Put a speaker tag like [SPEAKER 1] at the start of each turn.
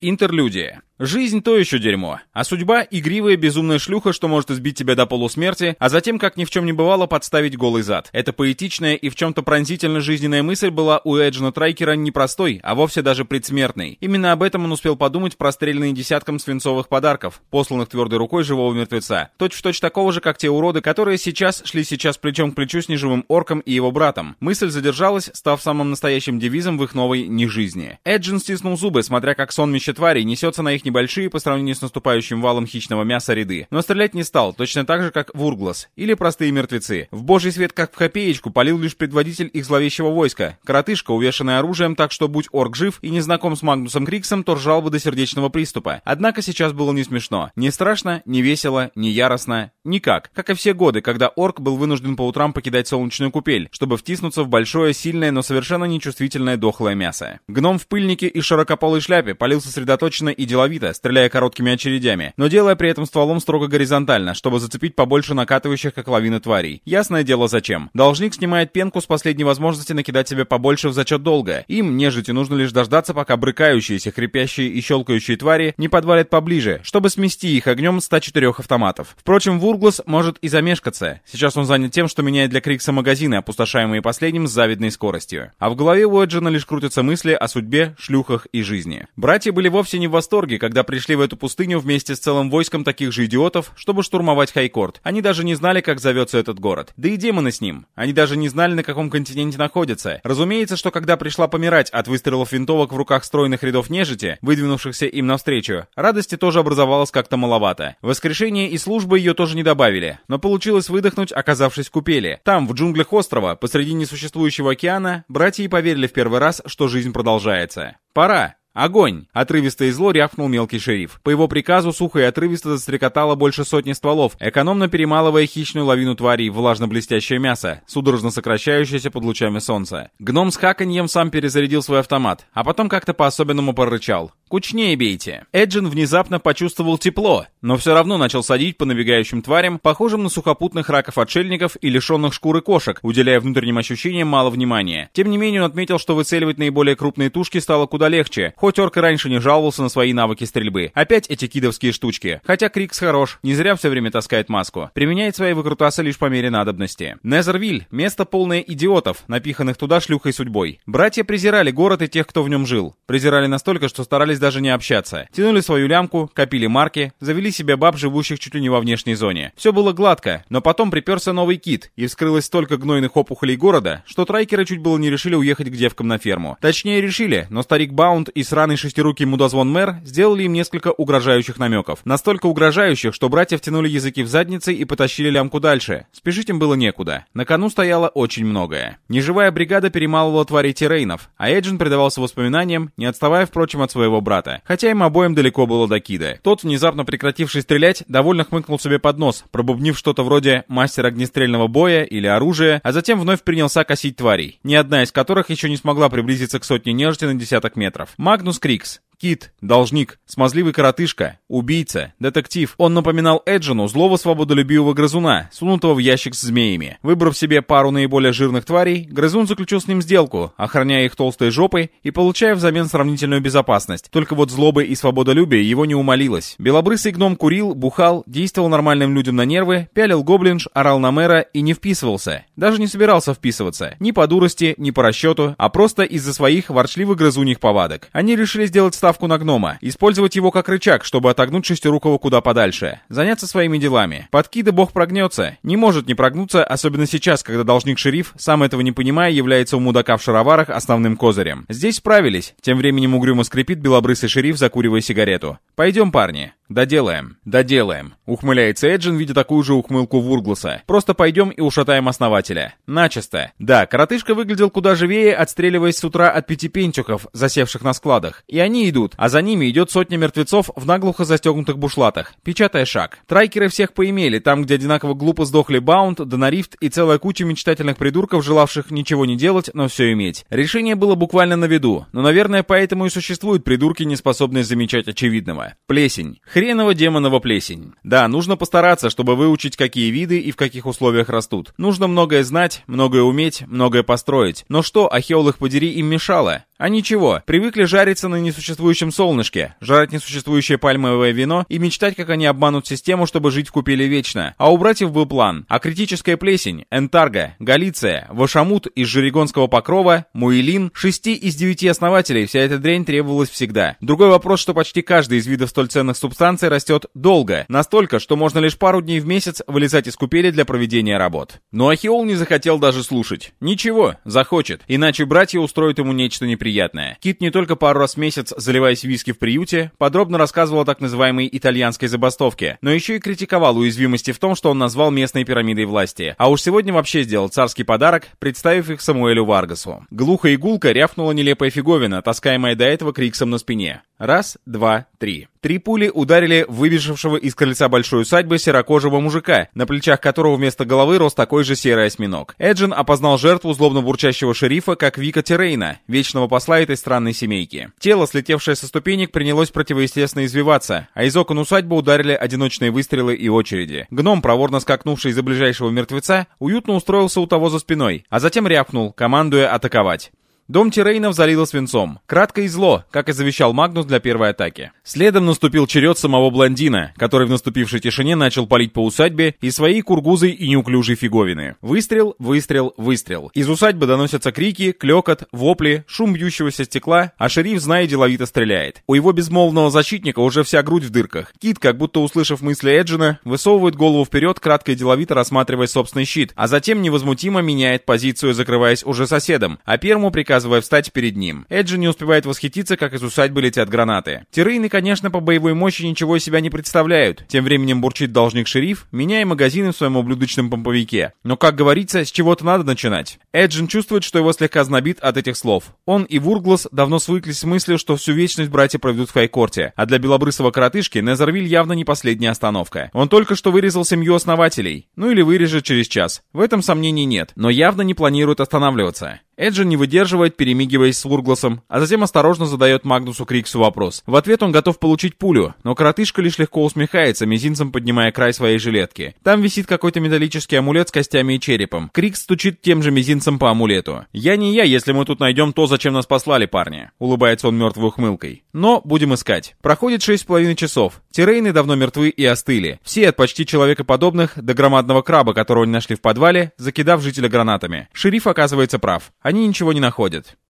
[SPEAKER 1] Интерлюдия. Жизнь то еще дерьмо, а судьба — игривая безумная шлюха, что может избить тебя до полусмерти, а затем, как ни в чем не бывало, подставить голый зад. Эта поэтичная и в чем-то пронзительно жизненная мысль была у Эджина Трайкера не простой, а вовсе даже предсмертной. Именно об этом он успел подумать, простреленный десятком свинцовых подарков, посланных твердой рукой живого мертвеца. Точь-в-точь такого же, как те уроды, которые сейчас шли сейчас плечом к плечу с неживым орком и его братом. Мысль задержалась, став самым настоящим девизом в их новой нежизни. Эджин стиснул зубы, смотря как сонмище тварей несется на их небольшие по сравнению с наступающим валом хищного мяса ряды. Но стрелять не стал, точно так же, как Вурглас. Или простые мертвецы. В божий свет, как в копеечку, полил лишь предводитель их зловещего войска. Коротышка, увешанный оружием, так что будь орк жив и не знаком с Магнусом Криксом, то ржал бы до сердечного приступа. Однако сейчас было не смешно. Не страшно, не весело, не яростно. Никак. Как и все годы, когда орк был вынужден по утрам покидать солнечную купель, чтобы втиснуться в большое, сильное, но совершенно нечувствительное дохлое мясо. Гном в пыльнике и широкополой шляпе полил сосредоточенно и деловито, стреляя короткими очередями, но делая при этом стволом строго горизонтально, чтобы зацепить побольше накатывающих, как лавины тварей. Ясное дело зачем. Должник снимает пенку с последней возможности накидать себе побольше в зачет долга. Им, нежити, нужно лишь дождаться, пока брыкающиеся, хрипящие и щелкающие твари не подвалят поближе, чтобы смести их огнем 104 автоматов. Впрочем, Вурглас может и замешкаться. Сейчас он занят тем, что меняет для Крикса магазины, опустошаемые последним с завидной скоростью. А в голове у Эджина лишь крутятся мысли о судьбе, шлюхах и жизни. Братья были вовсе не в восторге, когда пришли в эту пустыню вместе с целым войском таких же идиотов, чтобы штурмовать Хайкорт. Они даже не знали, как зовется этот город. Да и демоны с ним. Они даже не знали, на каком континенте находятся. Разумеется, что когда пришла помирать от выстрелов винтовок в руках стройных рядов нежити, выдвинувшихся им навстречу, радости тоже образовалось как-то маловато. Воскрешение и службы ее тоже не добавили, но получилось выдохнуть, оказавшись в купели. Там, в джунглях острова, посреди несуществующего океана, братья и поверили в первый раз, что жизнь продолжается. Пора. «Огонь!» — отрывисто и зло рявкнул мелкий шериф. По его приказу сухо и отрывисто застрекотало больше сотни стволов, экономно перемалывая хищную лавину тварей в влажно-блестящее мясо, судорожно сокращающееся под лучами солнца. Гном с хаканьем сам перезарядил свой автомат, а потом как-то по-особенному прорычал. «Кучнее бейте!» Эджин внезапно почувствовал тепло, но все равно начал садить по набегающим тварям, похожим на сухопутных раков-отшельников и лишенных шкуры кошек, уделяя внутренним ощущениям мало внимания. Тем не менее, он отметил, что выцеливать наиболее крупные тушки стало куда легче, Хоть орк и раньше не жаловался на свои навыки стрельбы. Опять эти кидовские штучки. Хотя Крикс хорош, не зря все время таскает маску. Применяет свои выкрутасы лишь по мере надобности. Незервиль — место полное идиотов, напиханных туда шлюхой судьбой. Братья презирали город и тех, кто в нем жил. Презирали настолько, что старались даже не общаться. Тянули свою лямку, копили марки, завели себе баб, живущих чуть ли не во внешней зоне. Все было гладко, но потом приперся новый кит, и вскрылось столько гнойных опухолей города, что трайкеры чуть было не решили уехать к девкам на ферму. Точнее решили, но старик Баунд и сраный шестирукий мудозвон мэр сделали им несколько угрожающих намеков. Настолько угрожающих, что братья втянули языки в задницы и потащили лямку дальше. Спешить им было некуда. На кону стояло очень многое. Неживая бригада перемалывала тварей террейнов, а Эджин предавался воспоминаниям, не отставая, впрочем, от своего брата. Хотя им обоим далеко было до кида. Тот, внезапно прекративший стрелять, довольно хмыкнул себе под нос, пробубнив что-то вроде «мастер огнестрельного боя» или «оружия», а затем вновь принялся косить тварей, ни одна из которых еще не смогла приблизиться к сотне нежити на десяток метров. Магнус Крикс Кит, должник, смазливый коротышка, убийца, детектив. Он напоминал Эджину злого свободолюбивого грызуна, сунутого в ящик с змеями. Выбрав себе пару наиболее жирных тварей, грызун заключил с ним сделку, охраняя их толстой жопой и получая взамен сравнительную безопасность. Только вот злобы и свободолюбие его не умолилось. Белобрысый гном курил, бухал, действовал нормальным людям на нервы, пялил гоблинж, орал на мэра и не вписывался. Даже не собирался вписываться. Ни по дурости, ни по расчету, а просто из-за своих ворчливых грызуньих повадок. Они решили сделать ставку на гнома, использовать его как рычаг, чтобы отогнуть шестирукого куда подальше, заняться своими делами. Подкида бог прогнется, не может не прогнуться, особенно сейчас, когда должник-шериф, сам этого не понимая, является у мудака в шароварах основным козырем. Здесь справились, тем временем угрюмо скрипит белобрысый шериф, закуривая сигарету. «Пойдем, парни». «Доделаем, доделаем», — ухмыляется Эджин, видя такую же ухмылку Вургласа. «Просто пойдем и ушатаем основателя. Начисто». Да, коротышка выглядел куда живее, отстреливаясь с утра от пяти пентюков, засевших на складах. И они идут, а за ними идет сотня мертвецов в наглухо застегнутых бушлатах, печатая шаг. Трайкеры всех поимели, там, где одинаково глупо сдохли Баунд, Донарифт и целая куча мечтательных придурков, желавших ничего не делать, но все иметь. Решение было буквально на виду, но, наверное, поэтому и существуют придурки, не способные замечать очевидного. Плесень. Хреново демоново плесень. Да, нужно постараться, чтобы выучить, какие виды и в каких условиях растут. Нужно многое знать, многое уметь, многое построить. Но что, ахеол их подери, им мешало? А ничего, привыкли жариться на несуществующем солнышке, жрать несуществующее пальмовое вино и мечтать, как они обманут систему, чтобы жить в купели вечно. А у братьев был план. А критическая плесень, Энтарга, Галиция, Вашамут из Жерегонского покрова, Муилин, шести из девяти основателей, вся эта дрянь требовалась всегда. Другой вопрос, что почти каждый из видов столь ценных субстанций растет долго, настолько, что можно лишь пару дней в месяц вылезать из купели для проведения работ. Но Ахиол не захотел даже слушать. Ничего, захочет, иначе братья устроят ему нечто неприятное приятное. Кит не только пару раз в месяц, заливаясь виски в приюте, подробно рассказывал о так называемой итальянской забастовке, но еще и критиковал уязвимости в том, что он назвал местной пирамидой власти. А уж сегодня вообще сделал царский подарок, представив их Самуэлю Варгасу. Глухо и гулко рявкнула нелепая фиговина, таскаемая до этого Криксом на спине. Раз, два, три. Три пули ударили выбежавшего из крыльца большой усадьбы серокожего мужика, на плечах которого вместо головы рос такой же серый осьминог. Эджин опознал жертву злобно бурчащего шерифа как Вика Террейна, вечного посла этой странной семейки. Тело, слетевшее со ступенек, принялось противоестественно извиваться, а из окон усадьбы ударили одиночные выстрелы и очереди. Гном, проворно скакнувший из-за ближайшего мертвеца, уютно устроился у того за спиной, а затем рявкнул, командуя атаковать. Дом Тирейнов залило свинцом. Кратко и зло, как и завещал Магнус для первой атаки. Следом наступил черед самого блондина, который в наступившей тишине начал палить по усадьбе и своей кургузой и неуклюжей фиговины. Выстрел, выстрел, выстрел. Из усадьбы доносятся крики, клекот, вопли, шум бьющегося стекла, а шериф, зная, деловито стреляет. У его безмолвного защитника уже вся грудь в дырках. Кит, как будто услышав мысли Эджина, высовывает голову вперед, кратко и деловито рассматривая собственный щит, а затем невозмутимо меняет позицию, закрываясь уже соседом, а первому приказывает приказывая встать перед ним. Эджи не успевает восхититься, как из усадьбы летят гранаты. Тирейны, конечно, по боевой мощи ничего из себя не представляют. Тем временем бурчит должник-шериф, меняя магазины в своем ублюдочном помповике. Но, как говорится, с чего-то надо начинать. Эджин чувствует, что его слегка знобит от этих слов. Он и Вурглас давно свыклись с мыслью, что всю вечность братья проведут в Хайкорте, а для белобрысого коротышки Незервиль явно не последняя остановка. Он только что вырезал семью основателей. Ну или вырежет через час. В этом сомнений нет, но явно не планирует останавливаться. Эджин не выдерживает, перемигиваясь с Вургласом, а затем осторожно задает Магнусу Криксу вопрос. В ответ он готов получить пулю, но коротышка лишь легко усмехается, мизинцем поднимая край своей жилетки. Там висит какой-то металлический амулет с костями и черепом. Крикс стучит тем же мизинцем по амулету. «Я не я, если мы тут найдем то, зачем нас послали, парни», — улыбается он мертвой ухмылкой. «Но будем искать». Проходит шесть с половиной часов. Тирейны давно мертвы и остыли. Все от почти человекоподобных до громадного краба, которого они нашли в подвале, закидав жителя гранатами. Шериф оказывается прав. Они ничего не находят.